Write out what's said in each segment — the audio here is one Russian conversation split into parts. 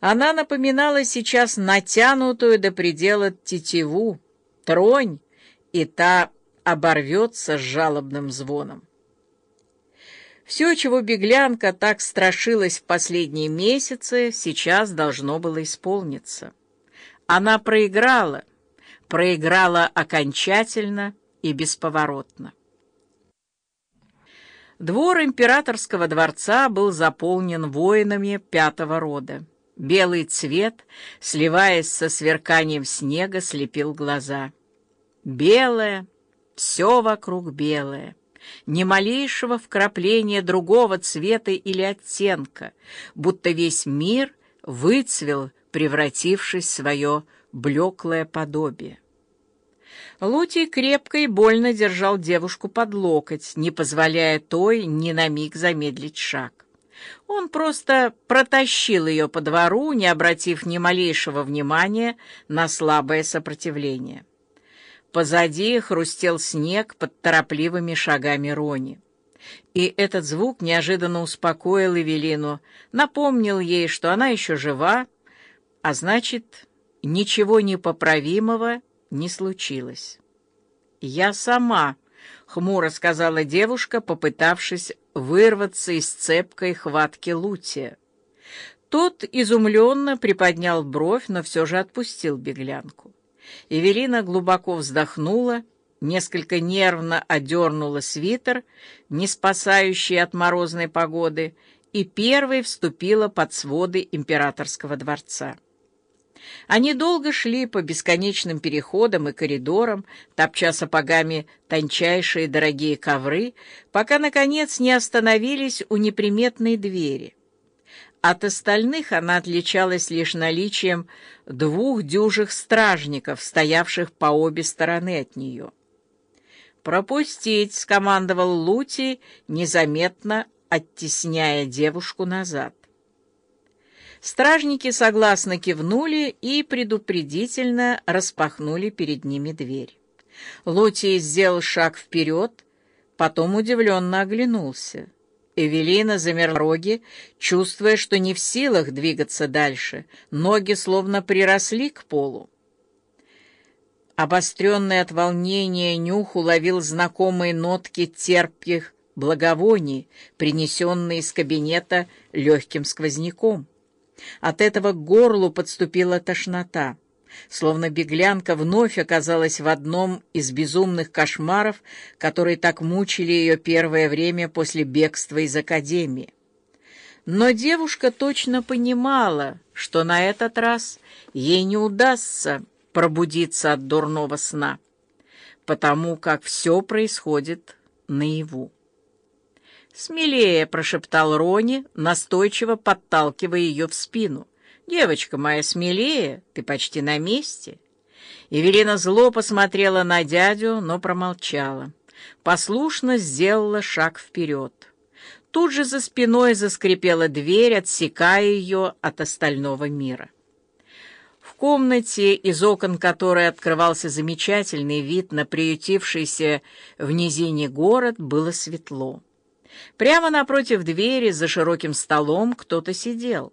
Она напоминала сейчас натянутую до предела тетиву, тронь, и та оборвется с жалобным звоном. Все, чего беглянка так страшилась в последние месяцы, сейчас должно было исполниться. Она проиграла, проиграла окончательно и бесповоротно. Двор императорского дворца был заполнен воинами пятого рода. Белый цвет, сливаясь со сверканием снега, слепил глаза. Белое, все вокруг белое ни малейшего вкрапления другого цвета или оттенка, будто весь мир выцвел, превратившись в свое блеклое подобие. Лутий крепко и больно держал девушку под локоть, не позволяя той ни на миг замедлить шаг. Он просто протащил ее по двору, не обратив ни малейшего внимания на слабое сопротивление. Позади хрустел снег под торопливыми шагами Рони. И этот звук неожиданно успокоил Эвелину, напомнил ей, что она еще жива, а значит, ничего непоправимого не случилось. «Я сама», — хмуро сказала девушка, попытавшись вырваться из цепкой хватки Лутия. Тот изумленно приподнял бровь, но все же отпустил беглянку. Эвелина глубоко вздохнула, несколько нервно одернула свитер, не спасающий от морозной погоды, и первой вступила под своды императорского дворца. Они долго шли по бесконечным переходам и коридорам, топча сапогами тончайшие дорогие ковры, пока, наконец, не остановились у неприметной двери. От остальных она отличалась лишь наличием двух дюжих стражников, стоявших по обе стороны от нее. «Пропустить!» — скомандовал Лути, незаметно оттесняя девушку назад. Стражники согласно кивнули и предупредительно распахнули перед ними дверь. Лути сделал шаг вперед, потом удивленно оглянулся. Эвелина замерла роги, чувствуя, что не в силах двигаться дальше. Ноги словно приросли к полу. Обостренный от волнения нюх уловил знакомые нотки терпких благовоний, принесенные из кабинета легким сквозняком. От этого к горлу подступила тошнота словно беглянка вновь оказалась в одном из безумных кошмаров, которые так мучили ее первое время после бегства из академии. Но девушка точно понимала, что на этот раз ей не удастся пробудиться от дурного сна, потому как все происходит наяву. «Смелее!» — прошептал Рони, настойчиво подталкивая ее в спину — «Девочка моя, смелее, ты почти на месте». Эвелина зло посмотрела на дядю, но промолчала. Послушно сделала шаг вперед. Тут же за спиной заскрипела дверь, отсекая ее от остального мира. В комнате, из окон которой открывался замечательный вид на приютившийся в низине город, было светло. Прямо напротив двери, за широким столом, кто-то сидел.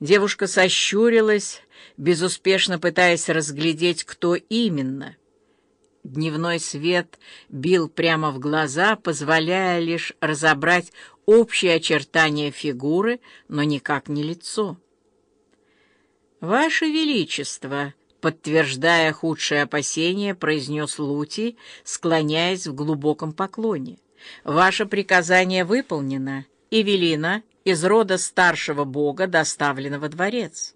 Девушка сощурилась, безуспешно пытаясь разглядеть, кто именно. Дневной свет бил прямо в глаза, позволяя лишь разобрать общие очертания фигуры, но никак не лицо. «Ваше Величество!» подтверждая худшее опасение, произнес Лути, склоняясь в глубоком поклоне. «Ваше приказание выполнено. Эвелина из рода старшего бога доставлена во дворец.